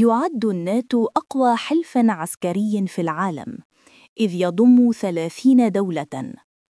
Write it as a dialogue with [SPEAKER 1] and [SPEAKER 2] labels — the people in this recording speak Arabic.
[SPEAKER 1] يعد الناتو أقوى حلف عسكري في العالم إذ يضم ثلاثين دولة.